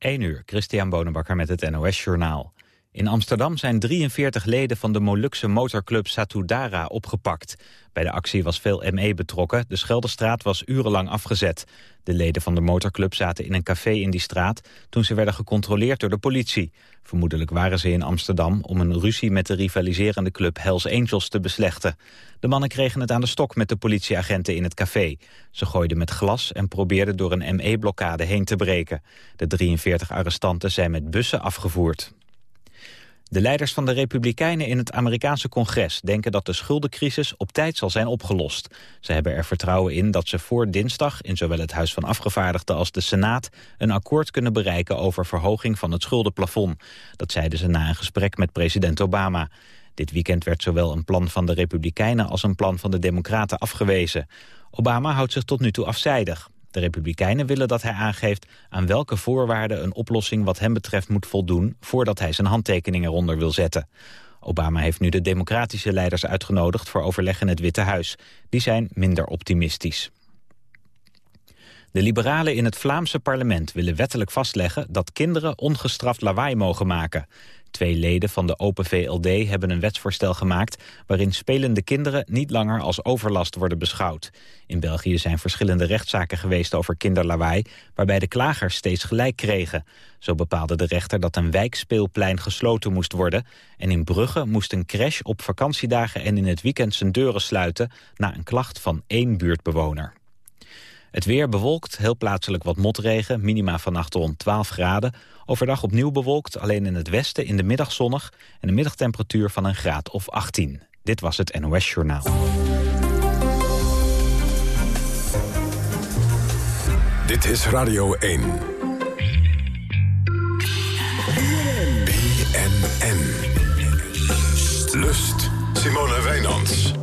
1 uur, Christian Bonenbakker met het NOS Journaal. In Amsterdam zijn 43 leden van de Molukse motorclub Satudara opgepakt. Bij de actie was veel ME betrokken. De Scheldestraat was urenlang afgezet. De leden van de motorclub zaten in een café in die straat... toen ze werden gecontroleerd door de politie. Vermoedelijk waren ze in Amsterdam om een ruzie met de rivaliserende club Hells Angels te beslechten. De mannen kregen het aan de stok met de politieagenten in het café. Ze gooiden met glas en probeerden door een ME-blokkade heen te breken. De 43 arrestanten zijn met bussen afgevoerd. De leiders van de Republikeinen in het Amerikaanse congres denken dat de schuldencrisis op tijd zal zijn opgelost. Ze hebben er vertrouwen in dat ze voor dinsdag in zowel het Huis van Afgevaardigden als de Senaat een akkoord kunnen bereiken over verhoging van het schuldenplafond. Dat zeiden ze na een gesprek met president Obama. Dit weekend werd zowel een plan van de Republikeinen als een plan van de Democraten afgewezen. Obama houdt zich tot nu toe afzijdig. De Republikeinen willen dat hij aangeeft aan welke voorwaarden een oplossing wat hem betreft moet voldoen voordat hij zijn handtekening eronder wil zetten. Obama heeft nu de democratische leiders uitgenodigd voor overleg in het Witte Huis. Die zijn minder optimistisch. De liberalen in het Vlaamse parlement willen wettelijk vastleggen dat kinderen ongestraft lawaai mogen maken. Twee leden van de Open VLD hebben een wetsvoorstel gemaakt... waarin spelende kinderen niet langer als overlast worden beschouwd. In België zijn verschillende rechtszaken geweest over kinderlawaai... waarbij de klagers steeds gelijk kregen. Zo bepaalde de rechter dat een wijkspeelplein gesloten moest worden... en in Brugge moest een crash op vakantiedagen en in het weekend zijn deuren sluiten... na een klacht van één buurtbewoner. Het weer bewolkt, heel plaatselijk wat motregen, minima vannacht rond 12 graden. Overdag opnieuw bewolkt, alleen in het westen in de middag zonnig... en een middagtemperatuur van een graad of 18. Dit was het NOS Journaal. Dit is Radio 1. BNN. Lust. Simone Wijnands.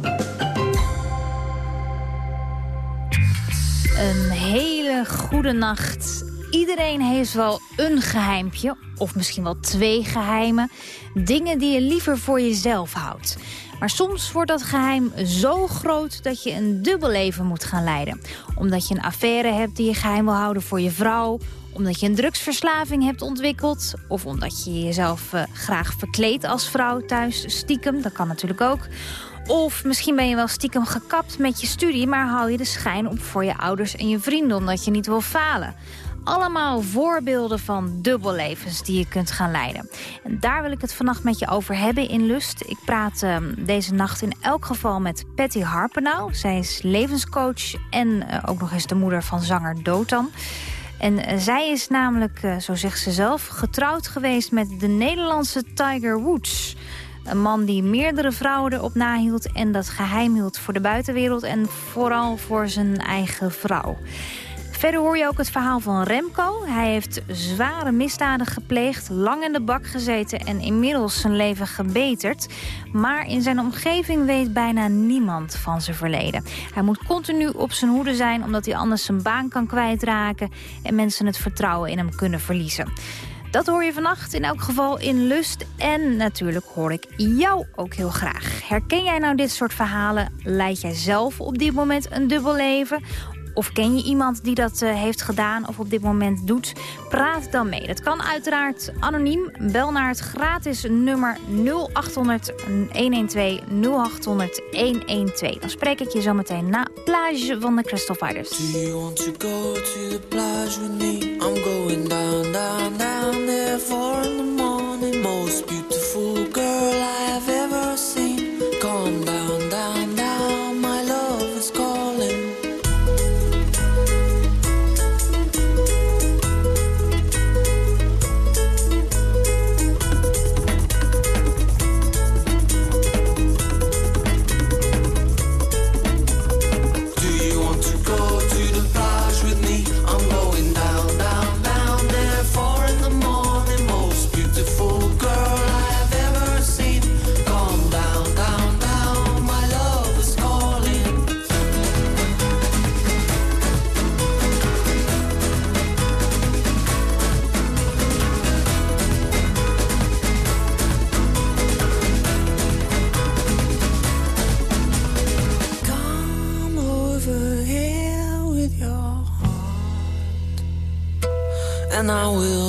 Een hele goede nacht. Iedereen heeft wel een geheimpje, of misschien wel twee geheimen. Dingen die je liever voor jezelf houdt. Maar soms wordt dat geheim zo groot dat je een dubbel leven moet gaan leiden. Omdat je een affaire hebt die je geheim wil houden voor je vrouw omdat je een drugsverslaving hebt ontwikkeld... of omdat je jezelf uh, graag verkleedt als vrouw thuis, stiekem. Dat kan natuurlijk ook. Of misschien ben je wel stiekem gekapt met je studie... maar hou je de schijn op voor je ouders en je vrienden... omdat je niet wil falen. Allemaal voorbeelden van dubbellevens die je kunt gaan leiden. En daar wil ik het vannacht met je over hebben in Lust. Ik praat uh, deze nacht in elk geval met Patty Harpenau. Zij is levenscoach en uh, ook nog eens de moeder van zanger Dotan. En uh, zij is namelijk, zo zegt ze zelf, getrouwd geweest met de Nederlandse Tiger Woods... Een man die meerdere vrouwen erop nahield en dat geheim hield voor de buitenwereld... en vooral voor zijn eigen vrouw. Verder hoor je ook het verhaal van Remco. Hij heeft zware misdaden gepleegd, lang in de bak gezeten... en inmiddels zijn leven gebeterd. Maar in zijn omgeving weet bijna niemand van zijn verleden. Hij moet continu op zijn hoede zijn... omdat hij anders zijn baan kan kwijtraken... en mensen het vertrouwen in hem kunnen verliezen. Dat hoor je vannacht in elk geval in Lust. En natuurlijk hoor ik jou ook heel graag. Herken jij nou dit soort verhalen? Leid jij zelf op dit moment een dubbel leven? Of ken je iemand die dat uh, heeft gedaan of op dit moment doet? Praat dan mee. Dat kan uiteraard anoniem. Bel naar het gratis nummer 0800 112 0800 112. Dan spreek ik je zo meteen na Plage van de Crystal Fighters. You want to go to the plage with me? I'm going down, And I will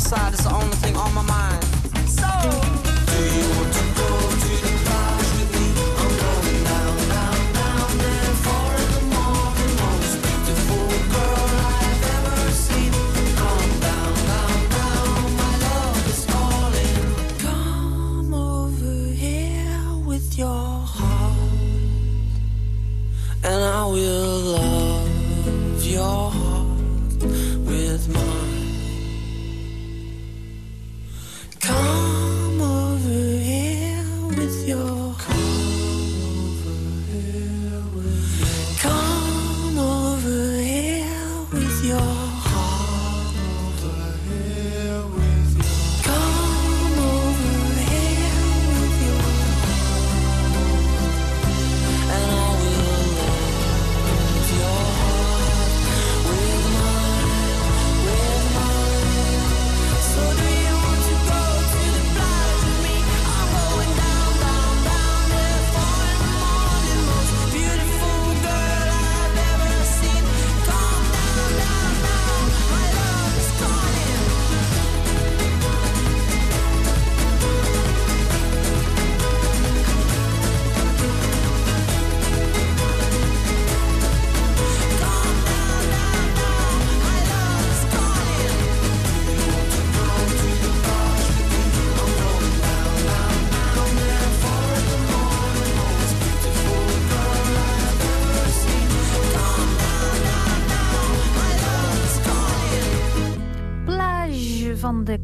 it's the only thing on my mind.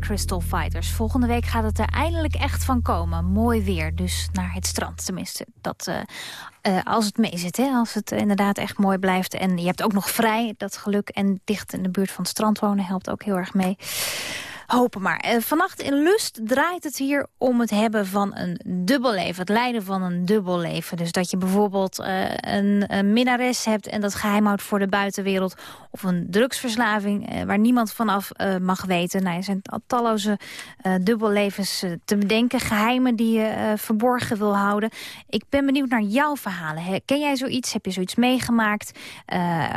Crystal Fighters. Volgende week gaat het er eindelijk echt van komen. Mooi weer, dus naar het strand tenminste. Dat, uh, als het mee zit, hè? als het inderdaad echt mooi blijft. En je hebt ook nog vrij, dat geluk. En dicht in de buurt van het strand wonen helpt ook heel erg mee. Hopen maar. Uh, vannacht in Lust draait het hier om het hebben van een dubbelleven. Het leiden van een dubbelleven. Dus dat je bijvoorbeeld uh, een, een, minnares hebt en dat geheim houdt voor de buitenwereld. Of een drugsverslaving uh, waar niemand vanaf mag weten. Nou, er zijn talloze dubbellevens te bedenken. Geheimen die je verborgen wil houden. Ik ben benieuwd naar jouw verhalen. Ken jij zoiets? Heb je zoiets meegemaakt?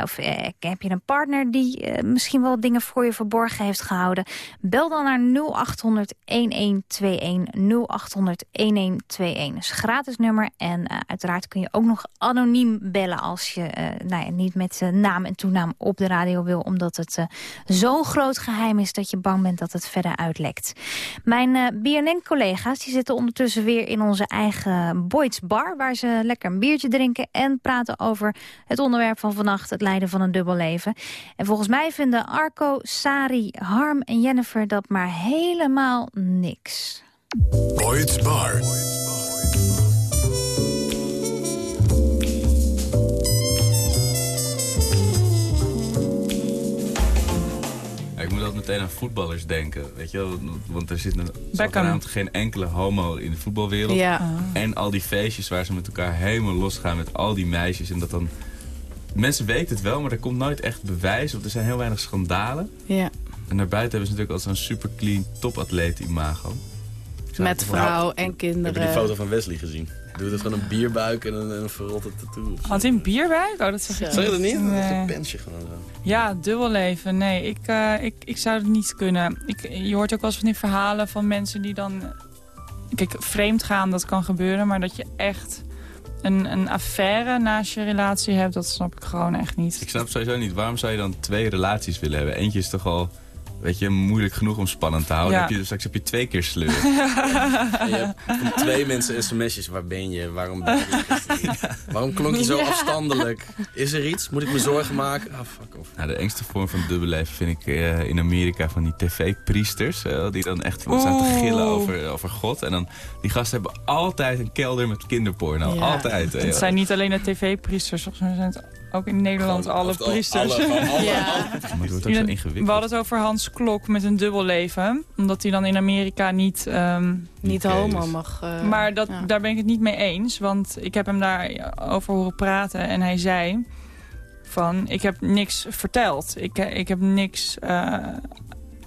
of heb je een partner die misschien wel dingen voor je verborgen heeft gehouden? Bel dan naar 0800 1121. 0800 1121 is gratis nummer. En uh, uiteraard kun je ook nog anoniem bellen als je uh, nou ja, niet met uh, naam en toenaam op de radio wil. Omdat het zo'n groot geheim is dat je bang bent dat het verder uitlekt. Mijn BNN-collega's zitten ondertussen weer in onze eigen Boyd's Bar. Waar ze lekker een biertje drinken en praten over het onderwerp van vannacht. Het leiden van een dubbel leven. En volgens mij vinden Arco, Sari, Harm en Jennifer dat maar helemaal niks. Boyd's Bar. ik moet altijd meteen aan voetballers denken, weet je wel? Want er zit een, geen enkele homo in de voetbalwereld. Ja. En al die feestjes waar ze met elkaar helemaal losgaan met al die meisjes. En dat dan... Mensen weten het wel, maar er komt nooit echt bewijs. Of er zijn heel weinig schandalen. Ja. En naar buiten hebben ze natuurlijk al zo'n super clean topatleet imago. Met vrouw en kinderen. Heb je die foto van Wesley gezien? Doe het gewoon een bierbuik en een, een verrotte tattoo. Had hij een bierbuik? Oh, dat zeg je. Zeg je dat niet? Nee. Dat is een pensje gewoon zo. Ja, dubbel leven. Nee, ik, uh, ik, ik zou het niet kunnen. Ik, je hoort ook wel eens van die verhalen van mensen die dan... Kijk, vreemd gaan, dat kan gebeuren. Maar dat je echt een, een affaire naast je relatie hebt, dat snap ik gewoon echt niet. Ik snap sowieso niet. Waarom zou je dan twee relaties willen hebben? Eentje is toch al weet je, moeilijk genoeg om spannend te houden. Ja. Heb je, straks heb je twee keer sleur. je hebt twee mensen sms'jes. Waar ben je? Waarom ben je? Waarom klonk je zo afstandelijk? Is er iets? Moet ik me zorgen maken? Ah, fuck off. Nou, de engste vorm van dubbelleven vind ik uh, in Amerika van die tv-priesters. Uh, die dan echt staan te gillen over, over God. En dan, die gasten hebben altijd een kelder met kinderporno. Altijd. Het zijn niet alleen de tv-priesters. Of zijn het ook in Nederland alle priesters. Alle, ja. Maar het wordt ook zo ingewikkeld. We hadden het over Hans Klok met een dubbel leven. Omdat hij dan in Amerika niet... Um, niet homo mag... Uh, maar dat, daar ben ik het niet mee eens. Want ik heb hem daar over horen praten. En hij zei van... Ik heb niks verteld. Ik, ik heb niks... Uh,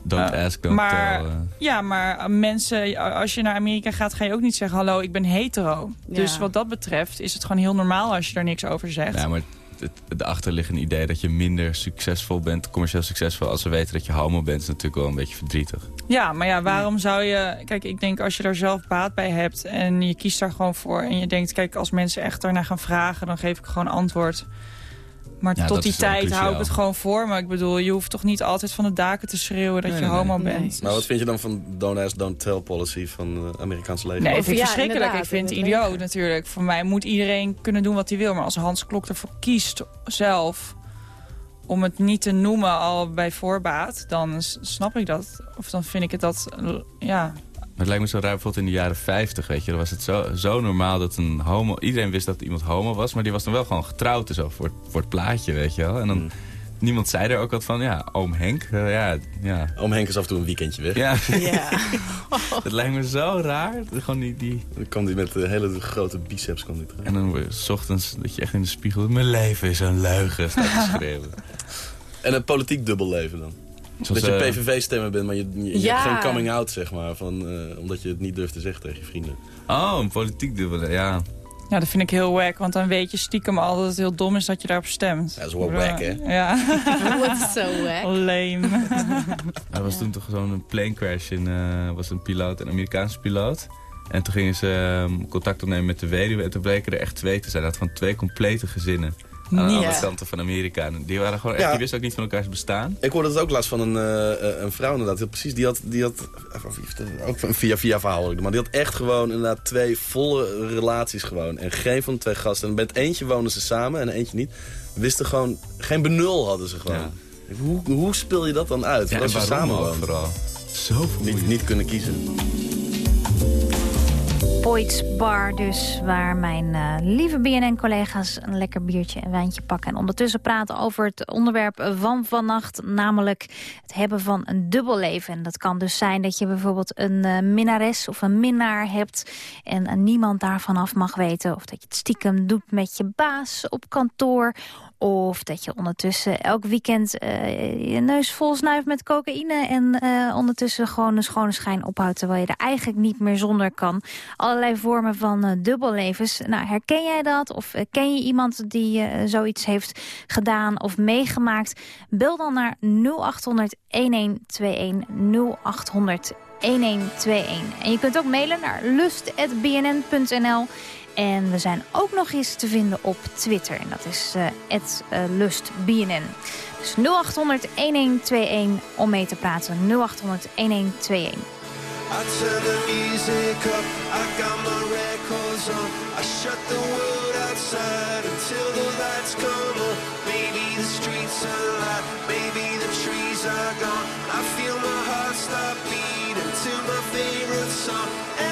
Don't uh, ask, don't maar, tell. Ja, maar mensen, als je naar Amerika gaat, ga je ook niet zeggen... hallo, ik ben hetero. Dus wat dat betreft is het gewoon heel normaal als je daar niks over zegt. Ja, maar het, de achterliggende idee dat je minder succesvol bent, commercieel succesvol, als ze weten dat je homo bent, is natuurlijk wel een beetje verdrietig. Ja, maar ja, waarom zou je... Kijk, ik denk als je daar zelf baat bij hebt en je kiest daar gewoon voor... en je denkt, kijk, als mensen echt daarna gaan vragen, dan geef ik gewoon antwoord. Maar tot die tijd hou ik het gewoon voor. Maar ik bedoel, je hoeft toch niet altijd van de daken te schreeuwen dat je homo bent. Maar wat vind je dan van don't ask, don't tell policy van de Amerikaanse leger? Nee, ik vind het verschrikkelijk. Ik vind het idioot natuurlijk. Voor mij moet iedereen kunnen doen wat hij wil. Maar als Hans Klok ervoor kiest zelf om het niet te noemen al bij voorbaat, dan snap ik dat. Of dan vind ik het dat, ja, het lijkt me zo raar, bijvoorbeeld in de jaren 50, weet je. Dan was het zo, zo normaal dat een homo... Iedereen wist dat iemand homo was, maar die was dan wel gewoon getrouwd en zo voor, voor het plaatje, weet je wel. En dan... Mm. Niemand zei er ook wat van, ja, oom Henk. Uh, ja, ja. Oom Henk is af en toe een weekendje weg. Ja. ja. dat lijkt me zo raar. Gewoon die, die... Dan kwam hij met de hele grote biceps kwam die terug. En dan s ochtends dat je echt in de spiegel... Mijn leven is een leugen, staat te schreeuwen. en een politiek dubbelleven dan? Dat je eh, PVV-stemmer bent, maar je, je, hebt geen coming-out, zeg maar. Van, uh, omdat je het niet durft te zeggen tegen je vrienden. Oh, een politiek dubbele, ja. Ja, dat vind ik heel wack, want dan weet je stiekem al dat het heel dom is dat je daarop stemt. Ja, dat is wel wack, hè? Ja. What is so wack? Lame. Er was toen toch zo'n een plane crash in, uh, was een piloot, een Amerikaanse piloot. En toen gingen ze uh, contact opnemen met de weduwe en toen bleken er echt twee te zijn. Dat van twee complete gezinnen aan de andere kanten van Amerika. die, waren gewoon echt, die wisten ook niet van elkaars bestaan. Ik hoorde het ook laatst van een, uh, een vrouw inderdaad. Precies, die had, die had ook een via-via verhaal. Maar die had echt gewoon inderdaad twee volle relaties gewoon. En geen van de twee gasten. En met eentje woonden ze samen en eentje niet. Wisten gewoon, geen benul hadden ze gewoon. Hoe, hoe speel je dat dan uit? Ja, als ze samen wonen. vooral. Zo niet, niet kunnen kiezen. Boyd's Bar dus, waar mijn uh, lieve BNN-collega's een lekker biertje en wijntje pakken. En ondertussen praten over het onderwerp van vannacht, namelijk het hebben van een dubbelleven. En dat kan dus zijn dat je bijvoorbeeld een uh, minnares of een minnaar hebt en uh, niemand daarvan af mag weten. Of dat je het stiekem doet met je baas op kantoor of dat je ondertussen elk weekend uh, je neus vol snuift met cocaïne... en uh, ondertussen gewoon een schone schijn ophoudt... terwijl je er eigenlijk niet meer zonder kan. Allerlei vormen van uh, dubbellevens. Nou, herken jij dat? Of ken je iemand die zoiets heeft gedaan of meegemaakt? Bel dan naar 0800 1121 0800 1121. En je kunt ook mailen naar lust.bnn.nl... En we zijn ook nog eens te vinden op Twitter. En dat is uh, lustbnn. Dus 0800 1121 om mee te praten. 0800 1121. I turn the music up, I got my records on I shut the world outside until the lights come on Maybe the streets are alive, maybe the trees are gone I feel my heart stop beating to my favorite song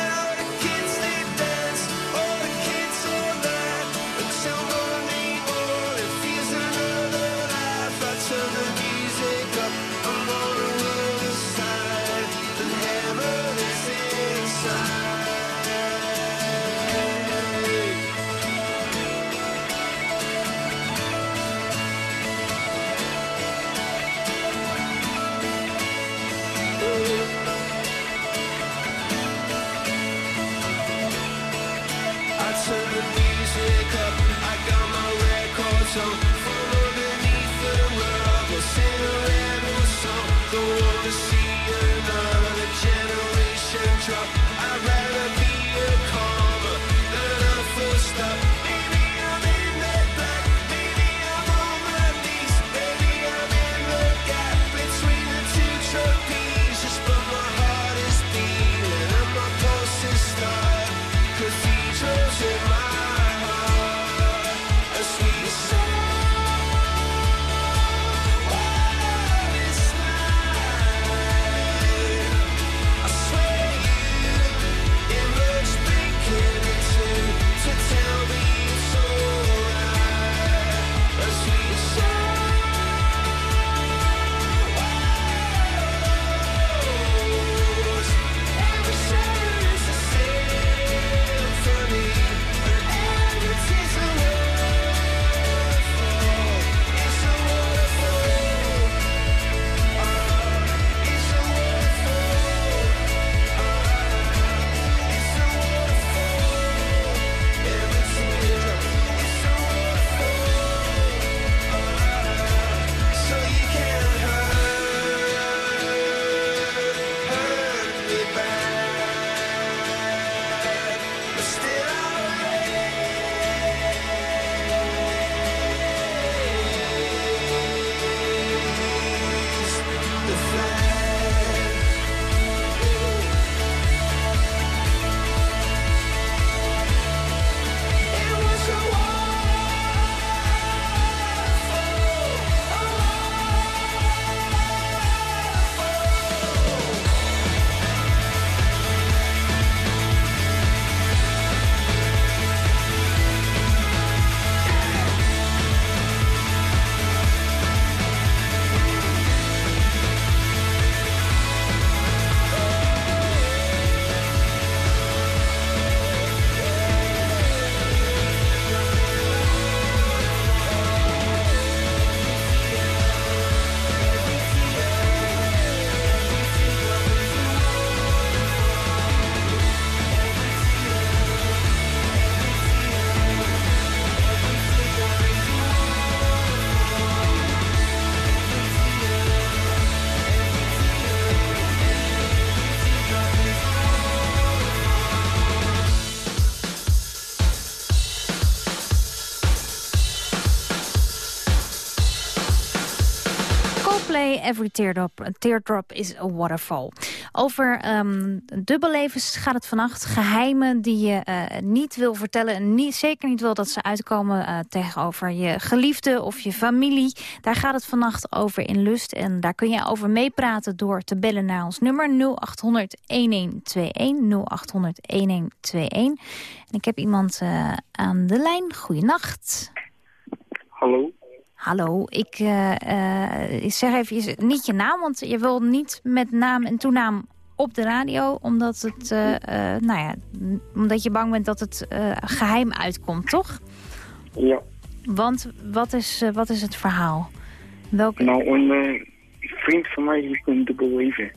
Every Teardrop, teardrop is a Waterfall. Over um, dubbellevens gaat het vannacht. Geheimen die je uh, niet wil vertellen. En niet, zeker niet wil dat ze uitkomen uh, tegenover je geliefde of je familie. Daar gaat het vannacht over in Lust. En daar kun je over meepraten door te bellen naar ons nummer 0800 1121. 0800 1121. En ik heb iemand uh, aan de lijn. Goeienacht. Hallo. Hallo, ik, uh, uh, zeg even niet je naam, want je wil niet met naam en toenaam op de radio, omdat, het, uh, nou ja, omdat je bang bent dat het geheim uitkomt, toch? Ja. Want wat is, wat is het verhaal? Welke... Nou, een vriend van mij heeft een dubbel leven.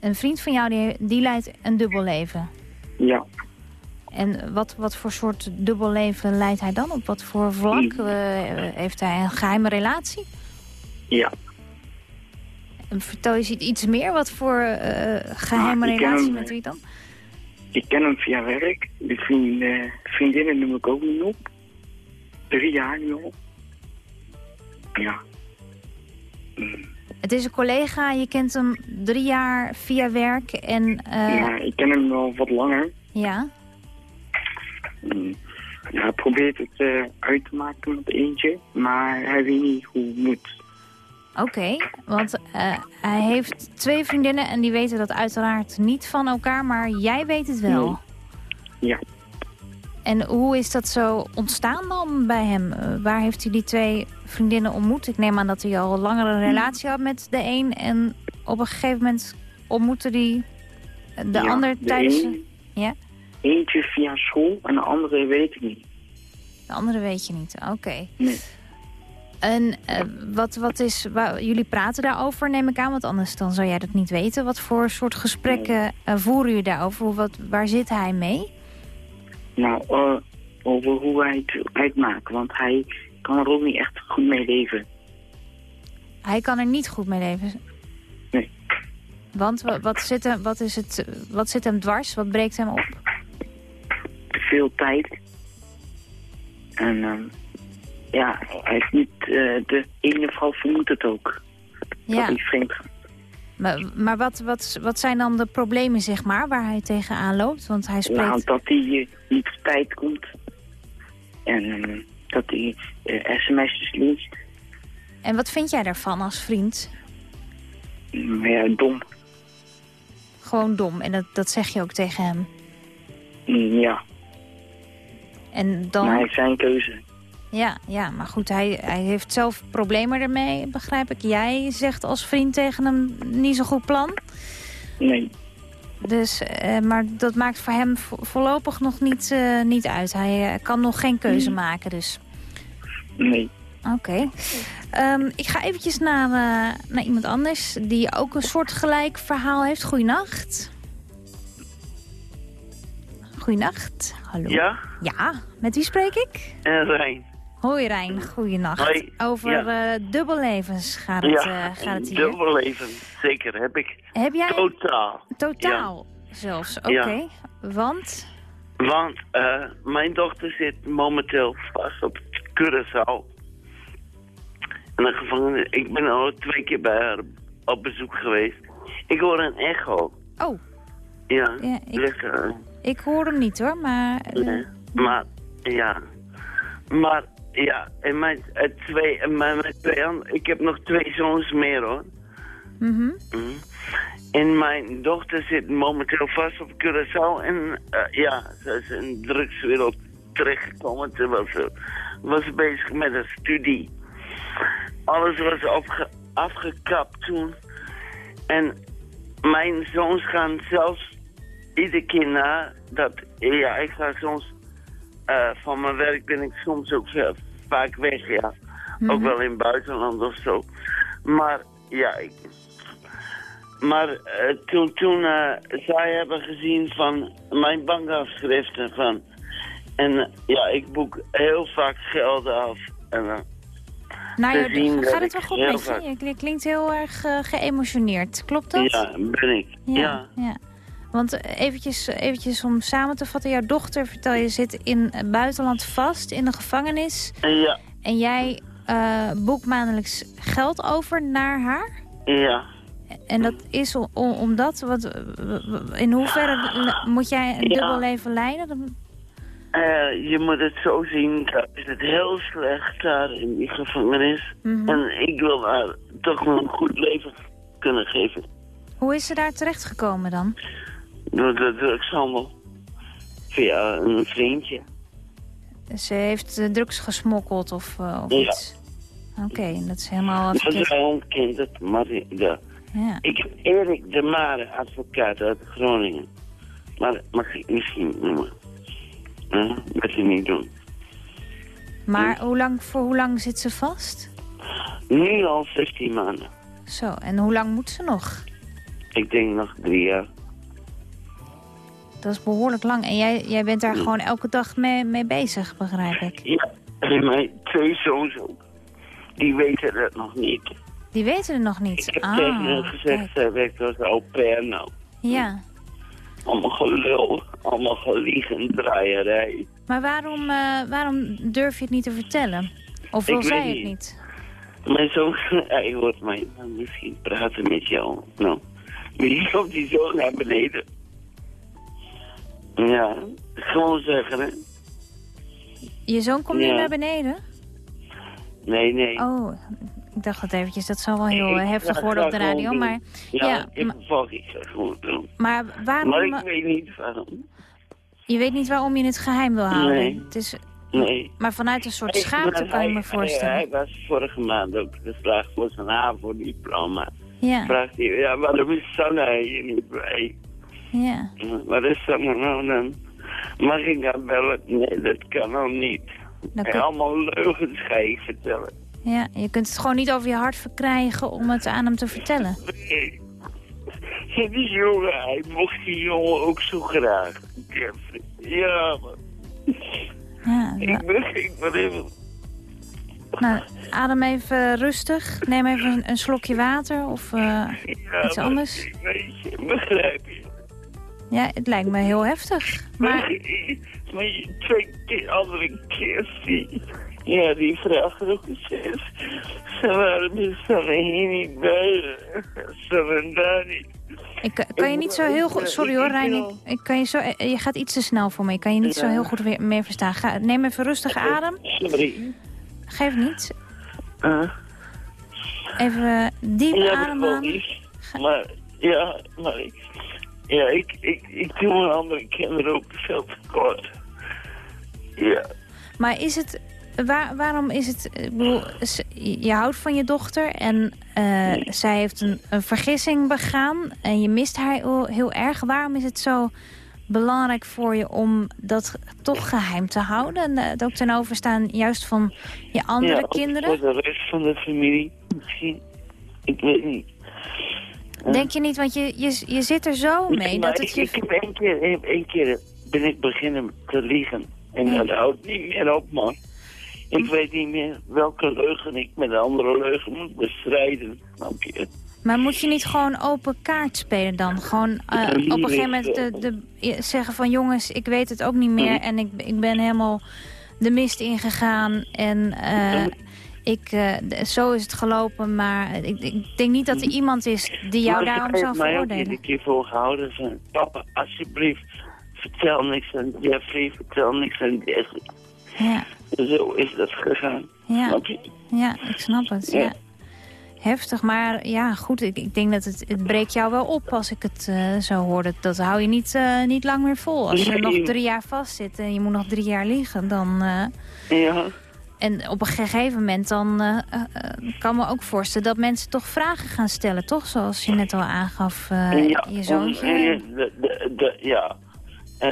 Een vriend van jou die, die leidt een dubbel leven? Ja. En wat, wat voor soort dubbelleven leidt hij dan? Op wat voor vlak? Uh, heeft hij een geheime relatie? Ja. En vertel je iets meer? Wat voor uh, geheime nou, relatie hem, met wie dan? Ik ken hem via werk. De vriend, uh, vriendinnen noem ik ook niet op. Drie jaar nu al. Ja. Mm. Het is een collega, je kent hem drie jaar via werk en... Ja, ik ken hem al wat langer. Ja, hij probeert het uh, uit te maken met eentje, maar hij weet niet hoe het moet. Oké, okay, want uh, hij heeft twee vriendinnen en die weten dat uiteraard niet van elkaar, maar jij weet het wel. Nee. Ja. En hoe is dat zo ontstaan dan bij hem? Uh, waar heeft hij die twee vriendinnen ontmoet? Ik neem aan dat hij al een langere relatie had met de een en op een gegeven moment ontmoette hij de ja, ander de tijdens... Een... Ja? Eentje via school en de andere weet ik niet. De andere weet je niet, oké. Okay. Nee. En uh, wat, wat is, waar, jullie praten daarover, neem ik aan, want anders dan zou jij dat niet weten. Wat voor soort gesprekken uh, voeren jullie daarover? Wat, waar zit hij mee? Nou, uh, over hoe wij het uitmaken, want hij kan er ook niet echt goed mee leven. Hij kan er niet goed mee leven? Nee. Want wat zit hem, wat is het, wat zit hem dwars? Wat breekt hem op? Veel tijd. En uh, ja, hij heeft niet, uh, de ene vrouw vermoedt het ook. Ja. Dat hij vreemd gaat. Maar, maar wat, wat, wat zijn dan de problemen, zeg maar, waar hij tegenaan loopt? Want hij spreekt... Nou, dat hij uh, niet op tijd komt. En uh, dat hij sms'jes leest. En wat vind jij daarvan als vriend? Ja, dom. Gewoon dom. En dat, dat zeg je ook tegen hem? Mm, ja. En dan... Maar hij heeft zijn keuze. Ja, ja, maar goed, hij, hij heeft zelf problemen ermee, begrijp ik. Jij zegt als vriend tegen hem niet zo'n goed plan? Nee. Dus, uh, maar dat maakt voor hem vo voorlopig nog niet, uh, niet uit. Hij uh, kan nog geen keuze maken, dus. Nee. Oké. Okay. Um, ik ga eventjes naar, naar iemand anders die ook een soortgelijk verhaal heeft. Goeienacht. Goeienacht. Hallo. Ja? Ja, met wie spreek ik? Uh, Rijn. Hoi Rijn, goeienacht. Hoi. Over ja. uh, dubbellevens gaat het, ja, uh, gaat het hier. dubbelleven, zeker, heb ik. Heb jij? Totaal. Totaal ja. zelfs, oké. Okay. Want? Want uh, mijn dochter zit momenteel vast op Curaçao. En een gevangene, ik ben al twee keer bij haar op bezoek geweest. Ik hoor een echo. Oh. Ja, ja ik, hoor hem niet hoor, maar... Nee, maar, ja. Maar, ja, en mijn uh, twee, mijn, mijn twee ik heb nog twee zoons meer hoor. Mm -hmm. mm. En mijn dochter zit momenteel vast op Curaçao en uh, ja, ze is in de drugswereld terechtgekomen terwijl ze was bezig met een studie. Alles was opge afgekapt toen. En mijn zoons gaan zelfs iedere keer na dat, ja, ik ga soms, uh, van mijn werk ben ik soms ook uh, vaak weg, ja. Ook wel in het buitenland of zo. Maar, ja, ik, maar uh, toen, toen zij hebben gezien van mijn bankafschriften van, en ja, ik boek heel vaak gelden af. En, nou, je, gaat het wel goed met je? Je klinkt heel erg uh, geëmotioneerd. Klopt dat? Ja, ben ik. Ja. ja. ja. Want eventjes, eventjes om samen te vatten. Jouw dochter, vertel je, zit in het buitenland vast in de gevangenis. Ja. En jij uh, boekt maandelijks geld over naar haar? Ja. En dat is om, omdat, wat, in hoeverre moet jij een dubbel leven leiden? Uh, je moet het zo zien, dat is het heel slecht daar in die gevangenis. Mhm. En ik wil haar toch een goed leven kunnen geven. Hoe is ze daar terechtgekomen dan? Door de drugshandel. Via een vriendje. Ze heeft drugs gesmokkeld of, uh, of ja. iets? Oké, dat is helemaal... Dat is ontkend, maar de, ja. ik heb Erik de Mare, advocaat uit Groningen. Maar mag ik misschien noemen? Dat je niet doen. Maar hm? hoe lang, voor hoe lang zit ze vast? Nu al 16 maanden. Zo, en hoe lang moet ze nog? Ik denk nog drie jaar. Dat is behoorlijk lang. En jij, jij bent daar gewoon elke dag mee, mee bezig, begrijp ik? Ja, en mijn twee zoons ook. Die weten het nog niet. Die weten het nog niet? Ik heb ah, tegen hen gezegd, zij werkt als au pair nou. Ja. Allemaal gelul, allemaal geliegen, draaierij. Maar waarom, uh, waarom durf je het niet te vertellen? Of wil zij het niet? Mijn zoon, hij hoort mij misschien praten met jou. Nou, wie komt die zo naar beneden? Ja, gewoon zeggen, hè. Je zoon komt nu naar beneden? Nee, nee. Oh, ik dacht dat eventjes. Dat zal wel heel eh, heftig worden op de radio, maar... Ja, ja ik volg ik gewoon doen. Maar waarom... Maar ik weet niet waarom. Je weet niet waarom je het geheim wil houden? Nee. Het is... Nee. Maar vanuit een soort schaamte kan je me voorstellen. Hij, was vorige maand ook gevraagd voor zijn HAVO-diploma. Ja. Vraagt hij, ja, waarom is Sanna hier niet bij? Ja. Wat is Sanna nou dan? Mag ik haar bellen? Nee, dat kan al niet. En allemaal leugens ga ik vertellen. Ja, je kunt het gewoon niet over je hart verkrijgen om het aan hem te vertellen. Nee. Die jongen, hij mocht die jongen ook zo graag. Jeffrey. Ja, man. Ja, ik begin maar even... Nou, adem even rustig. Neem even een, slokje water of uh, iets anders. Weet je, begrijp. Ja, het lijkt me heel heftig. Maar, keer, andere keer ja, die vraag ook eens. Ze waren we hier niet bij. Ze waren daar niet. Ik, kan je niet zo heel goed... Sorry hoor, Reinie. Ik kan je, zo, je gaat iets te snel voor me. Ik kan je niet zo heel goed meer verstaan. Ga, neem even rustig adem. Sorry. Geef niet. Uh. Even diep ja, ademhalen. Maar, ja, maar ik... Ja, ik, ik, ik doe mijn andere kinderen ook veel te kort. Ja. Maar is het waar, waarom is het... Ik bedoel, je houdt van je dochter en uh, zij heeft een, een, vergissing begaan... en je mist haar heel, heel, erg. Waarom is het zo belangrijk voor je om dat toch geheim te houden? En uh, ook ten overstaan juist van je andere ja, kinderen? voor de rest van de familie misschien. Ik weet niet. Denk je niet, want je, je, je zit er zo mee dat het je... Ik, heb één keer, één keer ben ik beginnen te liegen. En dat houdt niet meer op, man. Ik weet niet meer welke leugen ik met een andere leugen moet bestrijden. Okay. Maar moet je niet gewoon open kaart spelen dan? Gewoon uh, op een gegeven moment de, de, zeggen van jongens, ik weet het ook niet meer. En ik, ik ben helemaal de mist ingegaan. En uh, ik, uh, zo is het gelopen. Maar ik, ik, denk niet dat er iemand is die jou daarom zou veroordelen. Maar ik heb mij ook keer volgehouden van... Papa, alsjeblieft, vertel niks aan Jeffrey, vertel niks aan Jeffrey. Ja. Zo is dat gegaan. Ja, ja ik snap het. Ja. Heftig, maar ja, goed. Ik, ik denk dat het, het breekt jou wel op als ik het uh, zo hoor. Dat, dat hou je niet, uh, niet lang meer vol. Als je nog drie jaar vastzit en je moet nog drie jaar liggen, dan... Ja. En op een gegeven moment dan kan me ook voorstellen dat mensen toch vragen gaan stellen, toch? Zoals je net al aangaf, ja, je zoontje. De, de, de, ja, uh,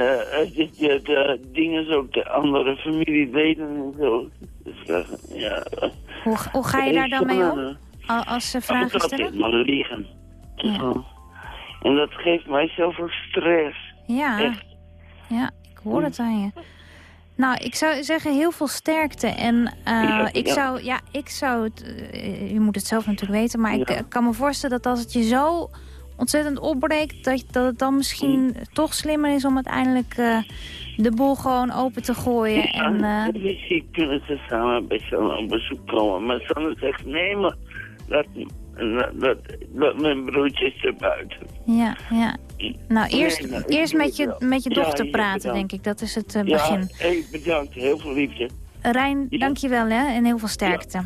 de, de dingen ook de andere familie weten en zo. Dus, uh, ja. hoe, hoe ga je daar dan mee om? Als ze vragen stellen? maar liegen. Ja. En dat geeft mij zoveel stress. Ja, Echt. ja ik hoor het aan je. Nou, ik zou zeggen heel veel sterkte. En uh, ja, ik, Zou, ja, ik zou het... Uh, je moet het zelf natuurlijk weten. Maar ik kan me voorstellen dat als het je zo ontzettend opbreekt... dat, dat het dan misschien toch slimmer is om uiteindelijk de boel gewoon open te gooien. Ja, en, misschien kunnen ze samen bij Sanne op bezoek komen. Maar Sanne zegt, nee, maar dat, dat, dat, mijn broertje is er buiten. Ja, ja. Nou, eerst, nee, nou, eerst met, je, met je dochter ja, praten, denk ik. Dat is het uh, begin. Ja, hey, bedankt. Heel veel liefde. Rijn, ja. dankjewel hè, en heel veel sterkte. Ja.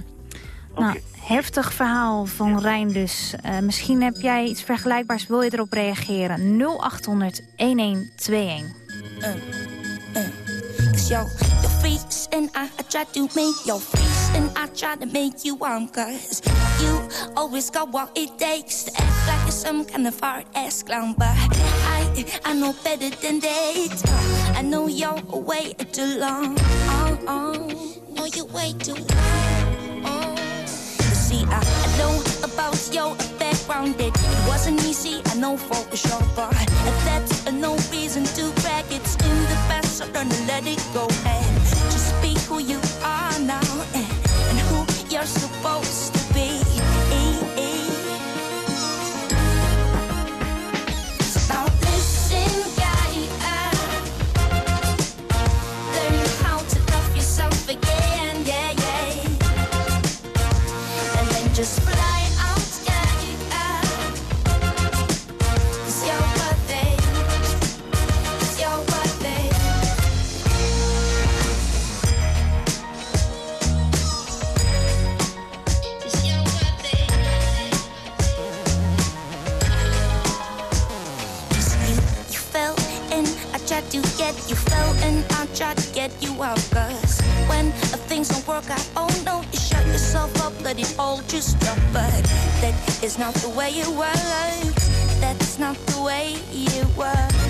Nou, okay. heftig verhaal van Rijn dus. Uh, misschien heb jij iets vergelijkbaars, wil je erop reageren? 0800 1121. Uh. And I, I try to make your face and I try to make you warm Cause you always got what it takes to act like you're some kind of hard ass clown But I, I know better than that. I know you're way too long. Oh, oh. No, you're way too long. See, I, I know about your background. It wasn't easy, I know for sure But that's no reason to brag. It's in the past, so to let it go And who you are now And, and who you're supposed to in, I tried to get you out Cause when things don't work out, oh no, you shut yourself up, let it all just drop But that is not the way it works. That's not the way it works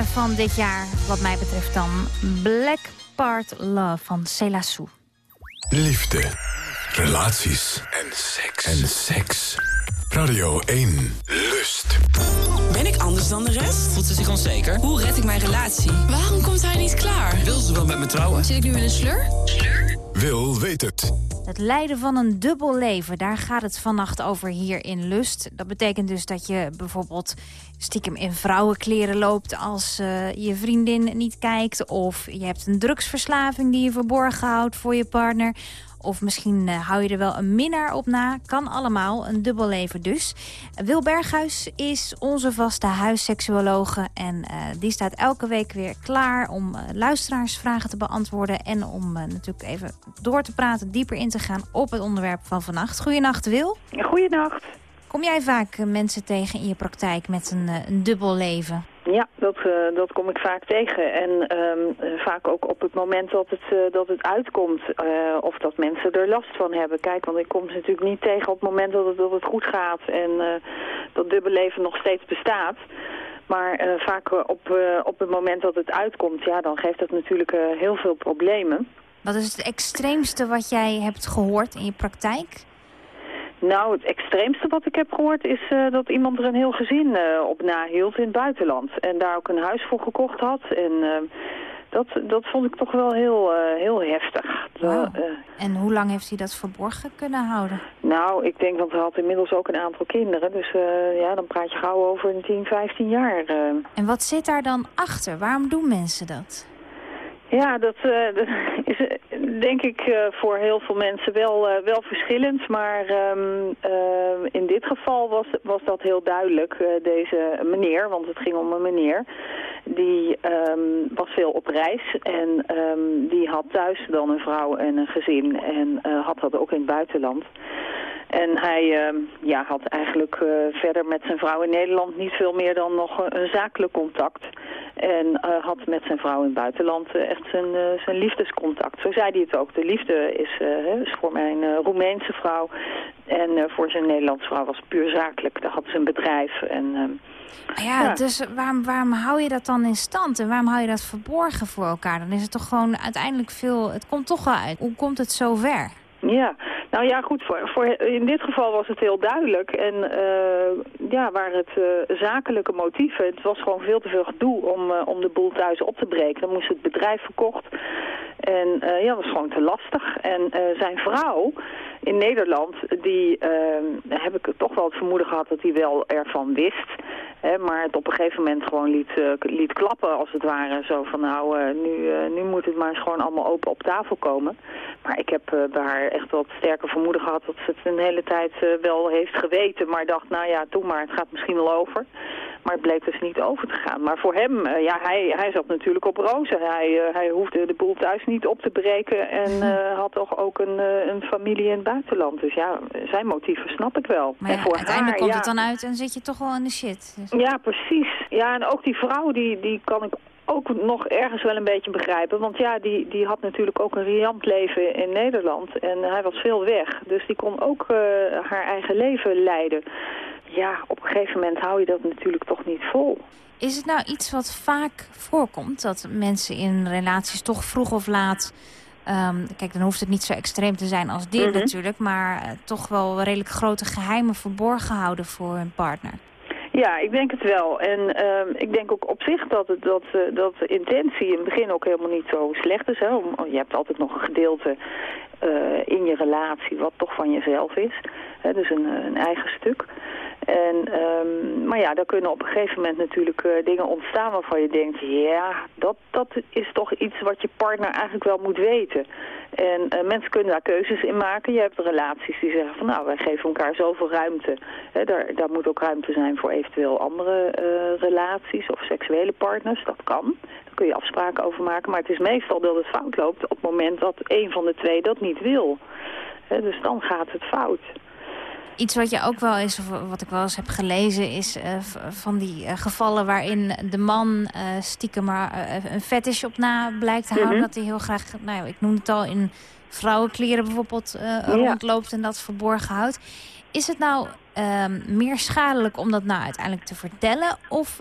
ontdekkingen van dit jaar, wat mij betreft dan. Black Part Love van Selassou. Liefde, relaties en seks. En seks. Radio 1. Lust. Ben ik anders dan de rest? Voelt ze zich onzeker? Hoe red ik mijn relatie? Waarom komt hij niet klaar? Wil ze wel met me trouwen? Zit ik nu in een slur? Wil weet het. Het leiden van een dubbel leven, daar gaat het vannacht over hier in Lust. Dat betekent dus dat je bijvoorbeeld stiekem in vrouwenkleren loopt... als eh, je vriendin niet kijkt. Of je hebt een drugsverslaving die je verborgen houdt voor je partner. Of misschien uh, hou je er wel een minnaar op na. Kan allemaal, een dubbel leven dus. Wil Berghuis is onze vaste huisseksuologe. En uh, die staat elke week weer klaar om uh, luisteraarsvragen te beantwoorden. En om natuurlijk even door te praten, dieper in te gaan op het onderwerp van vannacht. Goedenacht Wil. Goedenacht. Kom jij vaak mensen tegen in je praktijk met een, een dubbel leven? Ja, dat, uh, dat kom ik vaak tegen. En um, vaak ook op het moment dat het, uh, dat het uitkomt. of dat mensen er last van hebben. Kijk, want ik kom ze natuurlijk niet tegen op het moment dat het, dat het goed gaat. En dat dubbelleven nog steeds bestaat. Maar vaak op, op het moment dat het uitkomt, ja, dan geeft dat natuurlijk heel veel problemen. Wat is het extreemste wat jij hebt gehoord in je praktijk? Nou, het extreemste wat ik heb gehoord is uh, dat iemand er een heel gezin uh, op nahield in het buitenland. En daar ook een huis voor gekocht had. En uh, dat, dat vond ik toch wel heel, heel heftig. Wow. en hoe lang heeft hij dat verborgen kunnen houden? Nou, ik denk dat hij had inmiddels ook een aantal kinderen. Dus ja, dan praat je gauw over een 10, 15 jaar. En wat zit daar dan achter? Waarom doen mensen dat? Ja, dat, uh, is denk ik uh, voor heel veel mensen wel, wel verschillend. Maar um, in dit geval was, was dat heel duidelijk. deze meneer, want het ging om een meneer, die um, was veel op reis. En um, die had thuis dan een vrouw en een gezin. En had dat ook in het buitenland. En hij uh, ja, had eigenlijk uh, verder met zijn vrouw in Nederland niet veel meer dan nog een zakelijk contact. En uh, had met zijn vrouw in het buitenland echt zijn, zijn liefdescontact. Zo zei hij het ook. De liefde is, is voor mijn Roemeense vrouw. En voor zijn Nederlandse vrouw was het puur zakelijk. Daar had ze een bedrijf. En, ehm, ja, ja, dus waarom, waarom hou je dat dan in stand? En waarom hou je dat verborgen voor elkaar? Dan is het toch gewoon uiteindelijk veel... Het komt toch wel uit. Hoe komt het zo ver? Ja, nou ja, goed, voor, voor, in dit geval was het heel duidelijk. En uh, ja, waar het uh, zakelijke motieven, het was gewoon veel te veel gedoe om, uh, om de boel thuis op te breken. Dan moest het bedrijf verkocht. En ja, dat was gewoon te lastig. En zijn vrouw in Nederland, die heb ik toch wel het vermoeden gehad dat hij wel ervan wist. Hè, maar het op een gegeven moment gewoon liet, liet klappen als het ware. Zo van nou, nu, nu moet het maar eens gewoon allemaal open op tafel komen. Maar ik heb bij haar echt wat sterke vermoeden gehad dat ze het een hele tijd wel heeft geweten. Maar dacht, nou ja, doe maar, het gaat misschien wel over. Maar het bleek dus niet over te gaan. Maar voor hem, ja, hij, hij zat natuurlijk op rozen. Hij, hij hoefde de boel thuis niet op te breken en had toch ook een, een familie in het buitenland. Dus ja, zijn motieven snap ik wel. Maar ja, en voor uiteindelijk haar, komt ja, het dan uit en zit je toch wel in de shit. Dus. Ja, precies. Ja, en ook die vrouw, die, die kan ik ook nog ergens wel een beetje begrijpen. Want ja, die, die had natuurlijk ook een riant leven in Nederland. En hij was veel weg. Dus die kon ook uh, haar eigen leven leiden. Ja, op een gegeven moment hou je dat natuurlijk toch niet vol. Is het nou iets wat vaak voorkomt? Dat mensen in relaties toch vroeg of laat... Um, kijk, dan hoeft het niet zo extreem te zijn als dit mm -hmm. natuurlijk... maar uh, toch wel redelijk grote geheimen verborgen houden voor hun partner. Ja, ik denk het wel. En uh, ik denk ook op zich dat, het, dat, uh, dat de intentie in het begin ook helemaal niet zo slecht is. Hè? Je hebt altijd nog een gedeelte uh, in je relatie wat toch van jezelf is. Hè? Dus een, een eigen stuk. En, um, maar ja, daar kunnen op een gegeven moment natuurlijk uh, dingen ontstaan waarvan je denkt... ja, dat, dat is toch iets wat je partner eigenlijk wel moet weten. En uh, mensen kunnen daar keuzes in maken. Je hebt relaties die zeggen van nou, wij geven elkaar zoveel ruimte. He, daar, daar moet ook ruimte zijn voor eventueel andere uh, relaties of seksuele partners. Dat kan. Daar kun je afspraken over maken. Maar het is meestal dat het fout loopt op het moment dat een van de twee dat niet wil. Dus dan gaat het fout. Iets wat je ook wel eens, of wat ik wel eens heb gelezen, is uh, van die uh, gevallen waarin de man uh, stiekem maar een fetish op na blijkt te houden. Mm -hmm. Dat hij heel graag, nou ik noem het al, in vrouwenkleren bijvoorbeeld ja. rondloopt en dat verborgen houdt. Is het nou meer schadelijk om dat nou uiteindelijk te vertellen? Of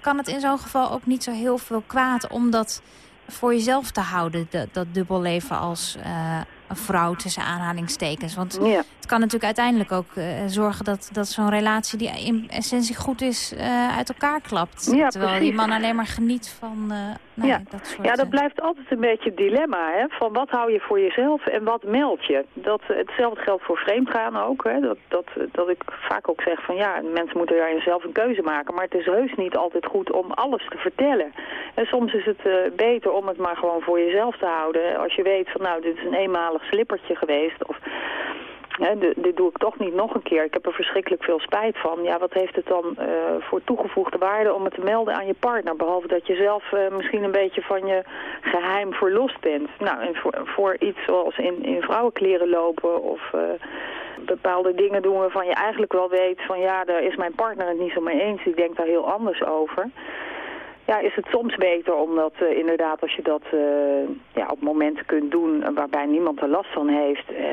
kan het in zo'n geval ook niet zo heel veel kwaad om dat voor jezelf te houden, dat, dat dubbelleven als een vrouw tussen aanhalingstekens. Want ja. het kan natuurlijk uiteindelijk ook uh, zorgen dat, dat zo'n relatie die in essentie goed is uh, uit elkaar klapt. Ja, Terwijl precies. die man alleen maar geniet van ja. Dat soort, ja, dat eh, blijft altijd een beetje het dilemma. Hè? Van wat hou je voor jezelf en wat meld je? Dat, hetzelfde geldt voor vreemdgaan ook. Hè? Dat, dat, dat ik vaak ook zeg van ja, mensen moeten daarin zelf een keuze maken. Maar het is heus niet altijd goed om alles te vertellen. En soms is het eh, beter om het maar gewoon voor jezelf te houden. Als je weet van nou, dit is een eenmalig slippertje geweest. Of Hè, dit doe ik toch niet nog een keer. Ik heb er verschrikkelijk veel spijt van. Ja, wat heeft het dan eh, voor toegevoegde waarde om het te melden aan je partner? Behalve dat je zelf eh, misschien een beetje van je geheim verlost bent. Nou, en voor, voor iets zoals in, in vrouwenkleren lopen of... eh, bepaalde dingen doen waarvan je eigenlijk wel weet van ja, daar is mijn partner het niet zo mee eens. Die denkt daar heel anders over ja, is het soms beter om dat eh, inderdaad als je dat eh, ja, op momenten kunt doen waarbij niemand er last van heeft, eh,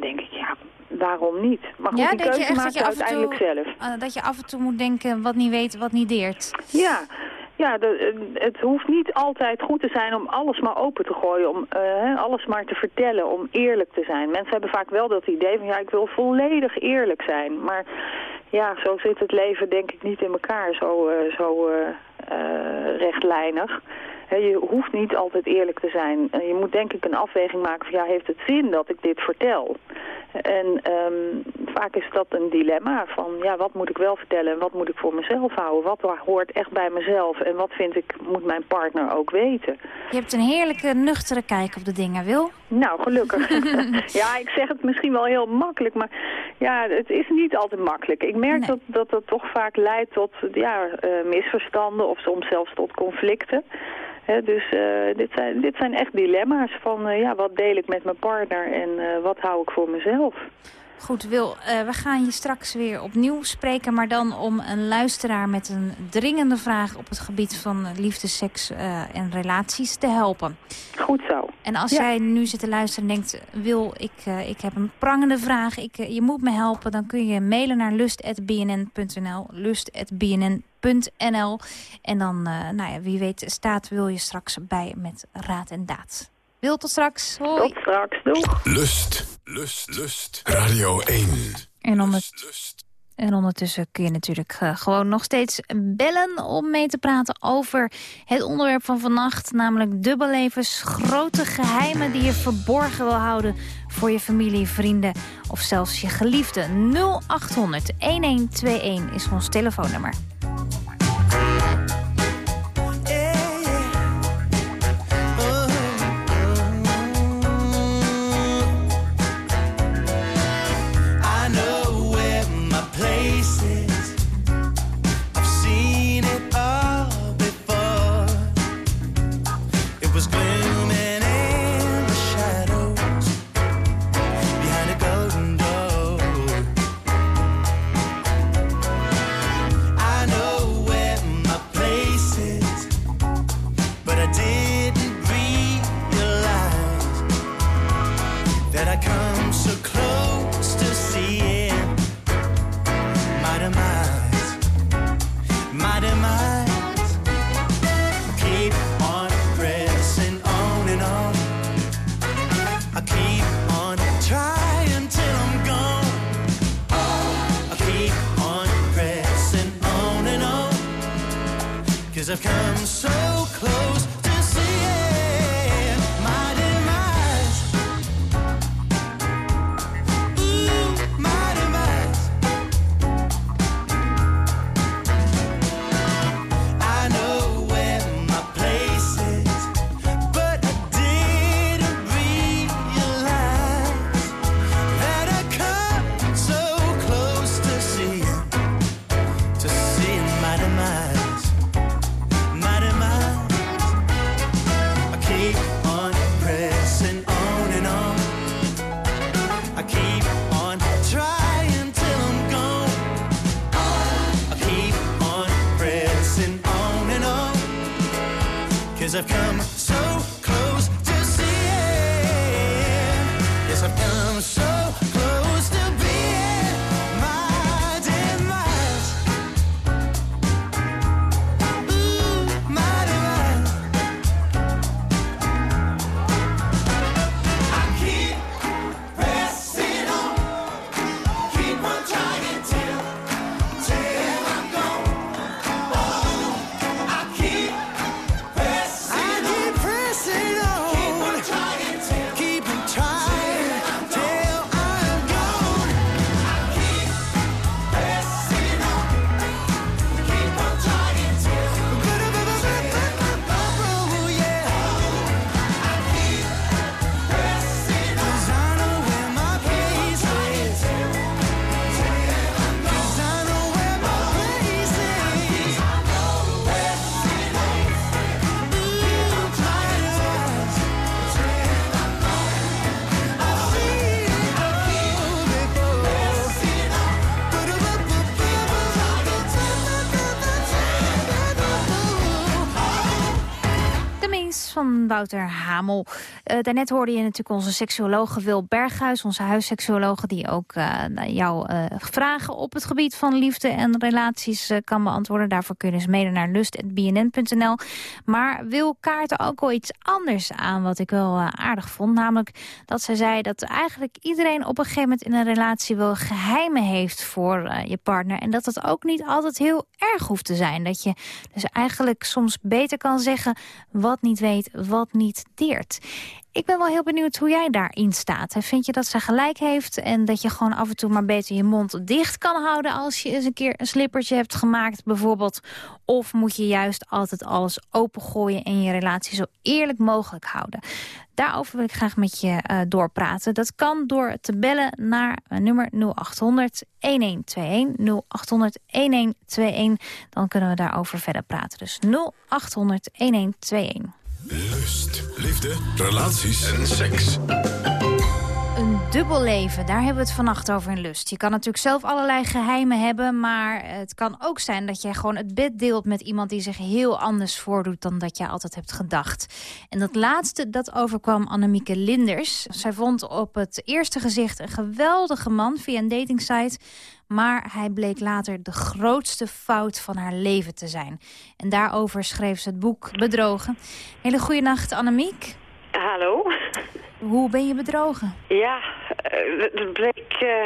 denk ik ja, waarom niet? Maar goed, ja, die je keuze maak je je af en uiteindelijk toe, zelf. dat je af en toe moet denken wat niet weet, wat niet deert. Ja, ja de, het hoeft niet altijd goed te zijn om alles maar open te gooien, om eh, hè, alles maar te vertellen, om eerlijk te zijn. Mensen hebben vaak wel dat idee van ja, ik wil volledig eerlijk zijn. Maar ja, zo zit het leven denk ik niet in elkaar, zo, zo rechtlijnig. Hè, je hoeft niet altijd eerlijk te zijn. Eh, Je moet denk ik een afweging maken van ja, heeft het zin dat ik dit vertel? En ehm, vaak is dat een dilemma van ja, wat moet ik wel vertellen en wat moet ik voor mezelf houden? Wat hoort echt bij mezelf en wat vind ik moet mijn partner ook weten? Je hebt een heerlijke, nuchtere kijk op de dingen, Wil. Nou, gelukkig. ja, ik zeg het misschien wel heel makkelijk, maar ja, het is niet altijd makkelijk. Ik merk dat, dat dat toch vaak leidt tot ja, eh, misverstanden of soms zelfs tot conflicten. Dus eh, dit, zijn, dit zijn echt dilemma's van eh, ja, wat deel ik met mijn partner en eh, wat hou ik voor mezelf. Goed, Wil, we gaan je straks weer opnieuw spreken... maar dan om een luisteraar met een dringende vraag... op het gebied van liefde, seks en relaties te helpen. Goed zo. En als Ja. jij nu zit te luisteren en denkt... Wil, ik, ik heb een prangende vraag, ik, je moet me helpen... dan kun je mailen naar lust.bnn.nl, lust.bnn.nl. En dan, eh, nou ja, wie weet, staat Wil je straks bij met raad en daad. Wil, tot straks. Hoi. Tot straks. Doeg. Lust, lust, lust. Radio 1. En, onder... en ondertussen kun je natuurlijk eh, gewoon nog steeds bellen om mee te praten over het onderwerp van vannacht. Namelijk dubbellevens, grote geheimen die je verborgen wil houden voor je familie, vrienden of zelfs je geliefde. 0800 1121 is ons telefoonnummer. Van Wouter Hamel. Uh, daarnet hoorde je natuurlijk onze seksuoloog Wil Berghuis, onze huisseksuoloog, die ook uh, jouw uh, vragen op het gebied van liefde en relaties kan beantwoorden. Daarvoor kun je dus mede naar lust.bnn.nl. Maar Wil kaarten ook wel iets anders aan wat ik wel aardig vond. Namelijk dat zij zei dat eigenlijk iedereen op een gegeven moment in een relatie wel geheimen heeft voor je partner. En dat dat ook niet altijd heel erg hoeft te zijn. Dat je dus eigenlijk soms beter kan zeggen wat niet weet, wat niet deert. Ik ben wel heel benieuwd hoe jij daarin staat. Vind je dat ze gelijk heeft en dat je gewoon af en toe maar beter je mond dicht kan houden... als je eens een keer een slippertje hebt gemaakt bijvoorbeeld? Of moet je juist altijd alles opengooien en je relatie zo eerlijk mogelijk houden? Daarover wil ik graag met je uh, doorpraten. Dat kan door te bellen naar uh, nummer 0800 1121 0800 1121. Dan kunnen we daarover verder praten. Dus 0800 1121. Lust, liefde, relaties en seks. Een dubbel leven, daar hebben we het vannacht over in Lust. Je kan natuurlijk zelf allerlei geheimen hebben... maar het kan ook zijn dat jij gewoon het bed deelt met iemand... die zich heel anders voordoet dan dat jij altijd hebt gedacht. En dat laatste, dat overkwam Annemieke Linders. Zij vond op het eerste gezicht een geweldige man via een datingsite... maar hij bleek later de grootste fout van haar leven te zijn. En daarover schreef ze het boek Bedrogen. Hele goede nacht, Annemiek. Hallo. Hoe ben je bedrogen? Ja, het bleek uh,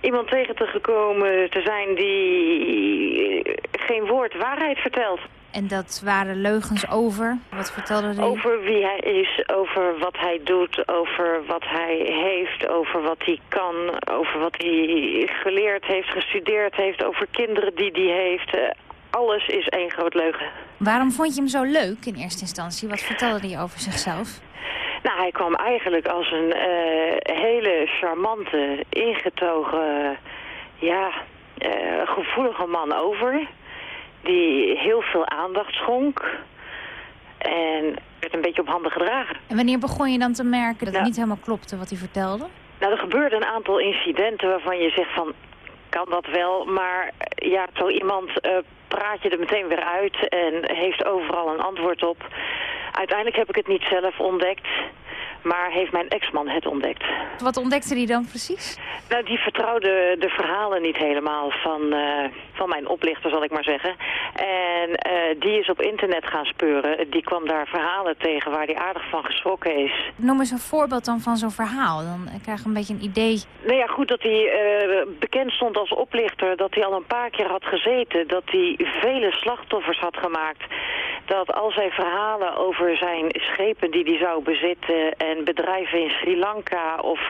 iemand tegen te gekomen te zijn die geen woord waarheid vertelt. En dat waren leugens over? Wat vertelde hij? Over wie hij is, over wat hij doet, over wat hij heeft, over wat hij kan, over wat hij geleerd heeft, gestudeerd heeft, over kinderen die hij heeft. Alles is één groot leugen. Waarom vond je hem zo leuk in eerste instantie? Wat vertelde hij over zichzelf? Nou, hij kwam eigenlijk als een uh, hele charmante, ingetogen, ja, uh, gevoelige man over. Die heel veel aandacht schonk. En werd een beetje op handen gedragen. En wanneer begon je dan te merken dat het niet helemaal klopte wat hij vertelde? Nou, er gebeurden een aantal incidenten waarvan je zegt van... kan dat wel, maar ja, zo iemand uh, praat je er meteen weer uit... en heeft overal een antwoord op... Uiteindelijk heb ik het niet zelf ontdekt, maar heeft mijn ex-man het ontdekt. Wat ontdekte hij dan precies? Nou, die vertrouwde de verhalen niet helemaal van, uh, van mijn oplichter, zal ik maar zeggen. En uh, die is op internet gaan speuren. Die kwam daar verhalen tegen waar hij aardig van geschrokken is. Noem eens een voorbeeld dan van zo'n verhaal. Dan krijg ik een beetje een idee. Nou ja, goed dat hij uh, bekend stond als oplichter. Dat hij al een paar keer had gezeten. Dat hij vele slachtoffers had gemaakt. Dat al zijn verhalen over zijn schepen die hij zou bezitten... en bedrijven in Sri Lanka of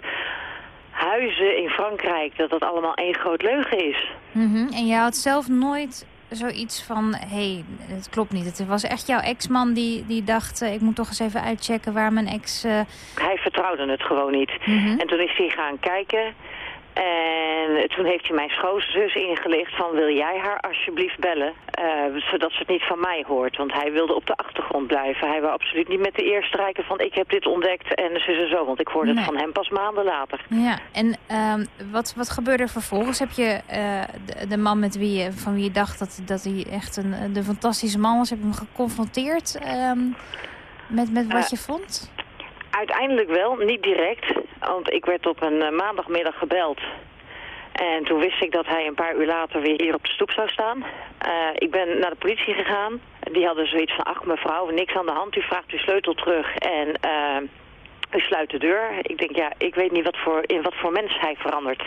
huizen in Frankrijk... dat dat allemaal één groot leugen is. Mm -hmm. En jij had zelf nooit zoiets van, hé, hey, het klopt niet. Het was echt jouw ex-man die, die dacht, uh, ik moet toch eens even uitchecken waar mijn ex... Uh... Hij vertrouwde het gewoon niet. Mm -hmm. En toen is hij gaan kijken... En toen heeft hij mijn schoonzus ingelicht van wil jij haar alsjeblieft bellen, uh, zodat ze het niet van mij hoort. Want hij wilde op de achtergrond blijven. Hij wil absoluut niet met de eer strijken van ik heb dit ontdekt en ze is zo. Want ik hoorde nee. het van hem pas maanden later. Ja, en um, wat, wat gebeurde er vervolgens? Heb je uh, de, de, man met wie je, van wie je dacht dat, dat hij echt een de fantastische man was, heb je hem geconfronteerd um, met, met wat uh, je vond? Uiteindelijk wel, niet direct. Want ik werd op een uh, maandagmiddag gebeld. En toen wist ik dat hij een paar uur later weer hier op de stoep zou staan. Uh, ik ben naar de politie gegaan. Die hadden zoiets van, ach mevrouw, niks aan de hand. U vraagt uw sleutel terug en uh, u sluit de deur. Ik denk, ja, ik weet niet wat voor, in wat voor mens hij verandert.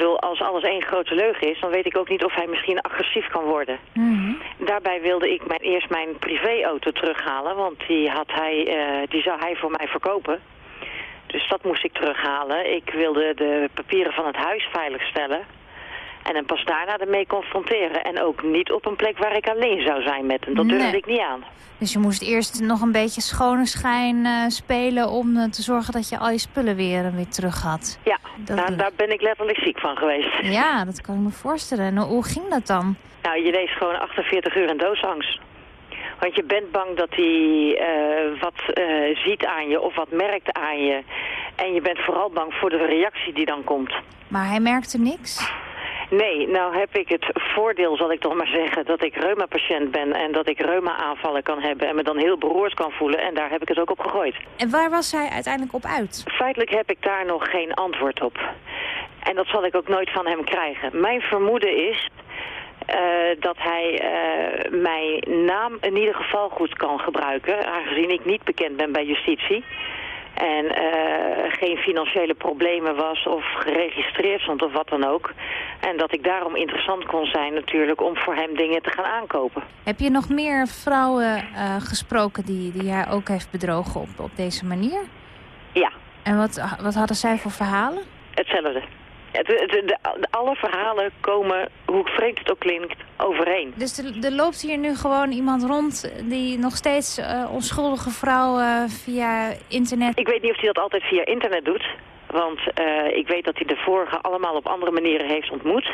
Bedoel, als alles één grote leugen is, dan weet ik ook niet of hij misschien agressief kan worden. Mm -hmm. Daarbij wilde ik mijn, eerst mijn privéauto terughalen, want die, had hij, uh, die zou hij voor mij verkopen. Dus dat moest ik terughalen. Ik wilde de papieren van het huis veiligstellen. En hem pas daarna ermee confronteren. En ook niet op een plek waar ik alleen zou zijn met hem. Dat durfde nee. ik niet aan. Dus je moest eerst nog een beetje schone schijn uh, spelen... om uh, te zorgen dat je al je spullen weer, uh, weer terug had. Ja, dat nou, daar ben ik letterlijk ziek van geweest. Ja, dat kan ik me voorstellen. En hoe ging dat dan? Nou, je leest gewoon 48 uur in doodsangst. Want je bent bang dat hij uh, wat uh, ziet aan je of wat merkt aan je. En je bent vooral bang voor de reactie die dan komt. Maar hij merkte niks? Nee, nou heb ik het voordeel, zal ik toch maar zeggen, dat ik reuma-patiënt ben en dat ik reuma-aanvallen kan hebben en me dan heel beroerd kan voelen. En daar heb ik het ook op gegooid. En waar was hij uiteindelijk op uit? Feitelijk heb ik daar nog geen antwoord op. En dat zal ik ook nooit van hem krijgen. Mijn vermoeden is uh, dat hij uh, mijn naam in ieder geval goed kan gebruiken, aangezien ik niet bekend ben bij justitie en uh, geen financiële problemen was of geregistreerd stond of wat dan ook. En dat ik daarom interessant kon zijn natuurlijk om voor hem dingen te gaan aankopen. Heb je nog meer vrouwen uh, gesproken die, die hij ook heeft bedrogen op, op deze manier? Ja. En wat, wat hadden zij voor verhalen? Hetzelfde. Het, de, de, alle verhalen komen, hoe vreemd het ook klinkt, overeen. Dus er loopt hier nu gewoon iemand rond die nog steeds uh, onschuldige vrouwen via internet... Ik weet niet of hij dat altijd via internet doet. Want uh, ik weet dat hij de vorige allemaal op andere manieren heeft ontmoet.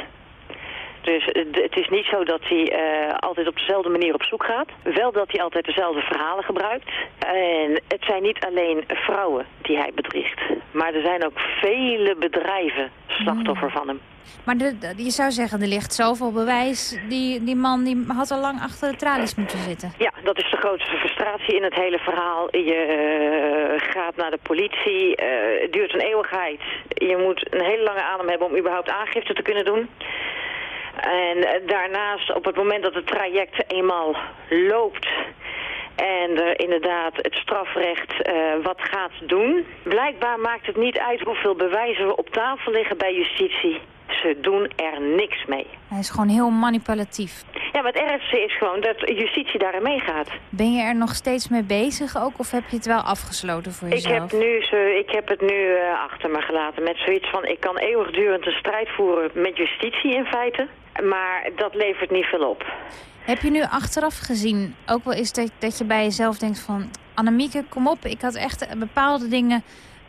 Dus het is niet zo dat hij uh, altijd op dezelfde manier op zoek gaat. Wel dat hij altijd dezelfde verhalen gebruikt. En het zijn niet alleen vrouwen die hij bedriegt. Maar er zijn ook vele bedrijven slachtoffer van hem. Maar de, de, je zou zeggen, er ligt zoveel bewijs. Die, die man die had al lang achter de tralies moeten zitten. Ja, dat is de grootste frustratie in het hele verhaal. Je uh, gaat naar de politie. Uh, het duurt een eeuwigheid. Je moet een hele lange adem hebben om überhaupt aangifte te kunnen doen. En daarnaast, op het moment dat het traject eenmaal loopt en er inderdaad het strafrecht uh, wat gaat doen. Blijkbaar maakt het niet uit hoeveel bewijzen er op tafel liggen bij justitie. Ze doen er niks mee. Hij is gewoon heel manipulatief. Ja, maar het ergste is gewoon dat justitie daarin meegaat. Ben je er nog steeds mee bezig ook? Of heb je het wel afgesloten voor jezelf? Ik heb, nu, ik heb het nu uh, achter me gelaten met zoiets van... ik kan eeuwigdurend een strijd voeren met justitie in feite. Maar dat levert niet veel op. Heb je nu achteraf gezien, ook wel eens dat, dat je bij jezelf denkt van... Annemieke, kom op, ik had echt bepaalde dingen...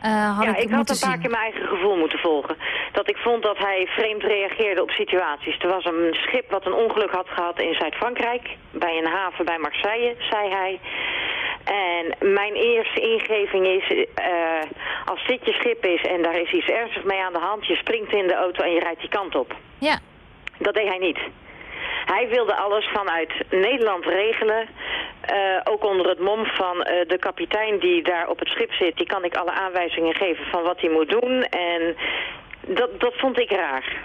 Uh, had ja, ik, ik had een paar keer mijn eigen gevoel moeten volgen. Dat ik vond dat hij vreemd reageerde op situaties. Er was een schip wat een ongeluk had gehad in Zuid-Frankrijk. Bij een haven bij Marseille, zei hij. En mijn eerste ingeving is, uh, als dit je schip is en daar is iets ernstigs mee aan de hand... je springt in de auto en je rijdt die kant op. Ja. Dat deed hij niet. Hij wilde alles vanuit Nederland regelen. Uh, ook onder het mom van uh, de kapitein die daar op het schip zit. Die kan ik alle aanwijzingen geven van wat hij moet doen. En dat, dat vond ik raar.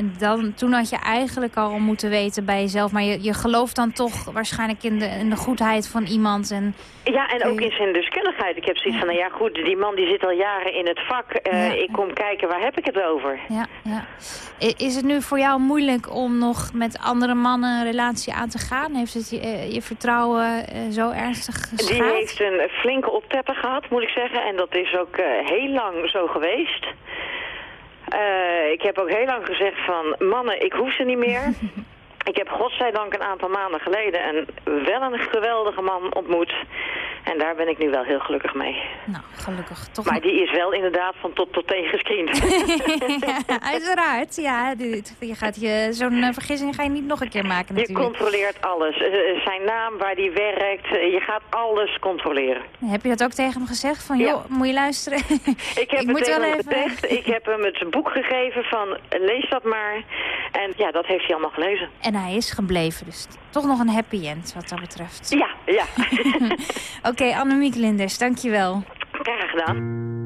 En dan, toen had je eigenlijk al moeten weten bij jezelf. Maar je, je gelooft dan toch waarschijnlijk in de, in de goedheid van iemand. En, ja, en ook in zijn deskundigheid. Ik heb zoiets ja. van, nou ja goed, die man die zit al jaren in het vak. Uh, ja, ik kom kijken, waar heb ik het over? Ja, ja. Is het nu voor jou moeilijk om nog met andere mannen een relatie aan te gaan? Heeft het je, je vertrouwen uh, zo ernstig geschaad? Die heeft een flinke optepper gehad, moet ik zeggen. En dat is ook uh, heel lang zo geweest. Uh, ik heb ook heel lang gezegd van, mannen, ik hoef ze niet meer. ik heb godzijdank een aantal maanden geleden een, wel een geweldige man ontmoet. En daar ben ik nu wel heel gelukkig mee. Nou, gelukkig. Toch maar die is wel inderdaad van top tot teen gescreend. ja, uiteraard. Ja, je gaat je, zo'n uh, vergissing ga je niet nog een keer maken natuurlijk. Je controleert alles. Uh, zijn naam, waar die werkt. je gaat alles controleren. Heb je dat ook tegen hem gezegd? Van, joh, ja. moet je luisteren? ik heb ik het moet tegen hem even... gezegd. Ik heb hem het boek gegeven van, lees dat maar. En ja, dat heeft hij allemaal gelezen. En hij is gebleven, dus toch nog een happy end wat dat betreft. Ja, ja. Oké, okay, Annemiek Linders, dankjewel. Graag gedaan.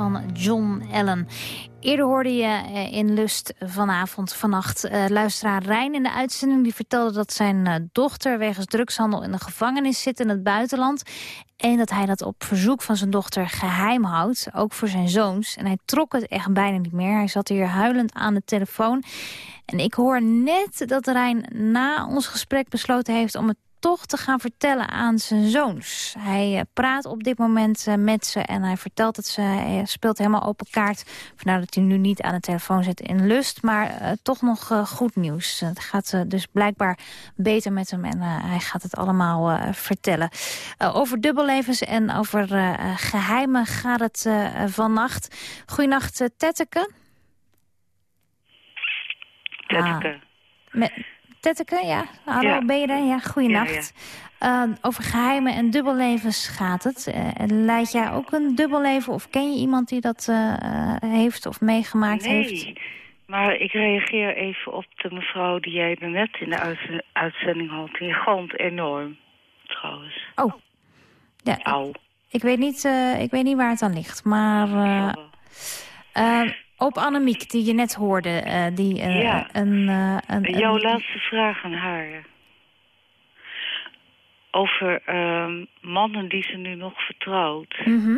Van John Allen. Eerder hoorde je eh, in Lust vanavond, vannacht, eh, luisteraar Rijn in de uitzending. Die vertelde dat zijn eh, dochter wegens drugshandel in de gevangenis zit in het buitenland. En dat hij dat op verzoek van zijn dochter geheim houdt. Ook voor zijn zoons. En hij trok het echt bijna niet meer. Hij zat hier huilend aan de telefoon. En ik hoor net dat Rijn na ons gesprek besloten heeft om het toch te gaan vertellen aan zijn zoons. Hij eh, praat op dit moment eh, met ze en hij vertelt het ze. Hij speelt helemaal open kaart. Vandaar dat hij nu niet aan de telefoon zit in lust. Maar eh, toch nog eh, goed nieuws. Het gaat eh, dus blijkbaar beter met hem en eh, hij gaat het allemaal eh, vertellen. Eh, over dubbellevens en over eh, eh, geheimen gaat het eh, vannacht. Goeienacht, uh, Tetteke. Tetteke. Met, Tetteke, ja. Hallo, Ja. ben je er? Ja, goeienacht. Eh, over geheimen en dubbellevens gaat het. Eh, leid jij ook een dubbelleven of ken je iemand die dat eh, eh, heeft of meegemaakt nee, heeft? maar ik reageer even op de mevrouw die jij net in de uitz- uitzending had. Die galmt enorm, trouwens. Oh. Ja, ik, ik weet niet, ik weet niet waar het aan ligt, maar... op Annemiek, die je net hoorde, eh, die eh, Ja. een, eh, een, Jouw een- laatste vraag aan haar. Over ehm, mannen die ze nu nog vertrouwt. Mhm.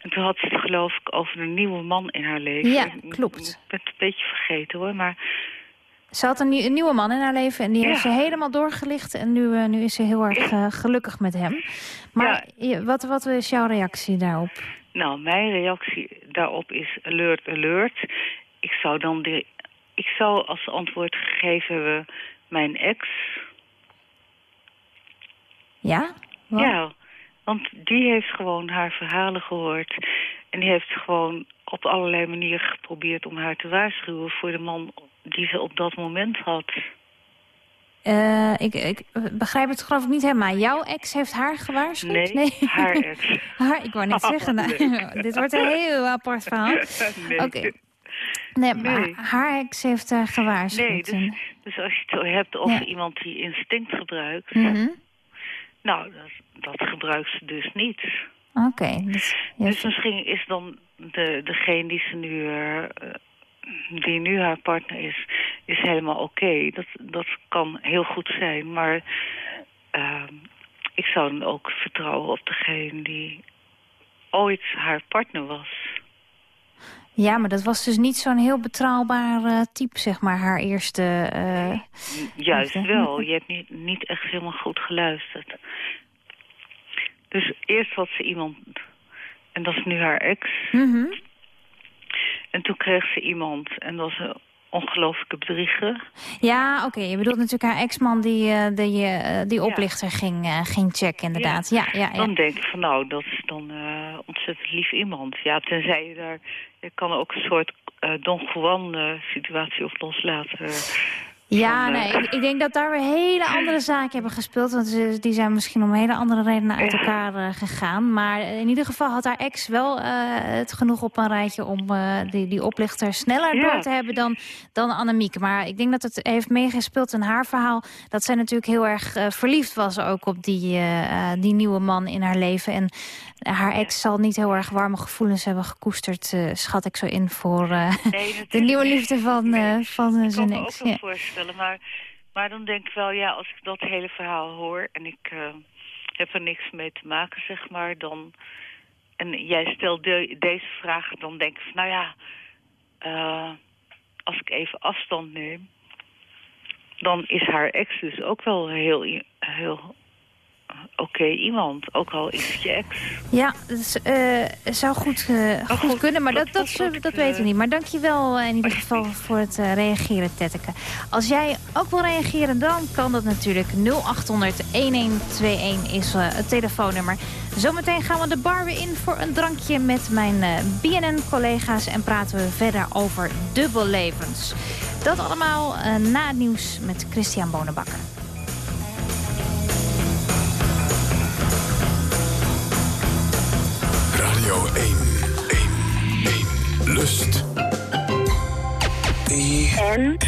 En toen had ze het geloof ik over een nieuwe man in haar leven. Ja, klopt. Ik ben het een beetje vergeten hoor, maar... Ze had een, nieuw- een nieuwe man in haar leven en die Ja. heeft ze helemaal doorgelicht. En nu, nu is ze heel erg gelukkig met hem. Maar je- wat, wat is jouw reactie daarop? Nou, mijn reactie daarop is alert, alert. Ik zou dan de, ik zou als antwoord gegeven hebben mijn ex. Ja? Wat? Ja, want die heeft gewoon haar verhalen gehoord. En die heeft gewoon op allerlei manieren geprobeerd om haar te waarschuwen voor de man die ze op dat moment had. Eh, ik, ik begrijp het geloof ik niet helemaal. Jouw ex heeft haar gewaarschuwd? Nee, haar ex. haar, ik wou net zeggen, nou, Nee. dit wordt een heel apart verhaal. Nee. Oké. Nee, maar haar ex heeft haar gewaarschuwd. Nee, dus, dus als je het hebt over iemand die instinct gebruikt... Mhm. Nou, dat, dat gebruikt ze dus niet. Oké. dus, dus misschien is dan de, degene die ze nu... eh, die nu haar partner is, is helemaal oké. Dat, dat kan heel goed zijn, maar ehm, ik zou dan ook vertrouwen op degene die ooit haar partner was. Ja, maar dat was dus niet zo'n heel betrouwbaar eh, type, zeg maar, haar eerste... eh, Juist wel, je hebt niet, niet echt helemaal goed geluisterd. Dus eerst had ze iemand, en dat is nu haar ex. Mhm. Ze iemand, en dat was een ongelooflijke bedrieger. Ja, oké. Je bedoelt natuurlijk haar ex-man die, eh, die, eh, die oplichter ging, eh, ging checken, inderdaad. Ja, ja, ja. Dan denk ik van nou, dat is dan ontzettend lief iemand. Ja, tenzij je daar... Je kan ook een soort Don Juan situatie op loslaten. Ja, van, nee, eh, ik, ik denk dat daar weer hele andere zaken hebben gespeeld. Want ze, die zijn misschien om hele andere redenen uit elkaar eh, gegaan. Maar in ieder geval had haar ex wel eh, het genoeg op een rijtje... om die, die oplichter sneller Ja. door te hebben dan, dan Annemiek. Maar ik denk dat het heeft meegespeeld in haar verhaal... dat zij natuurlijk heel erg verliefd was ook op die, die nieuwe man in haar leven. En haar ex zal niet heel erg warme gevoelens hebben gekoesterd... schat ik zo in voor de nieuwe liefde van, van zijn ex. Ja. Maar, maar dan denk ik wel, ja, als ik dat hele verhaal hoor en ik eh, heb er niks mee te maken, zeg maar, dan... En jij stelt de- deze vraag, dan denk ik van, nou ja, eh, als ik even afstand neem, dan is haar ex dus ook wel heel, heel eh, oké iemand, ook al is het je ex. Ja, dat is, eh, zou goed, eh, goed, kunnen, maar dat, dat, zullen- dat weten we niet. Maar dankjewel in ieder geval voor het eh, reageren, Tetteke. Als jij ook wil reageren, dan kan dat natuurlijk. 0800-1121 is eh, het telefoonnummer. Zometeen gaan we de bar weer in voor een drankje met mijn eh, BNN-collega's... en praten we verder over dubbellevens. Dat allemaal eh, na het nieuws met Christian Bonenbakker. Radio 1, 1, 1. Lust. En?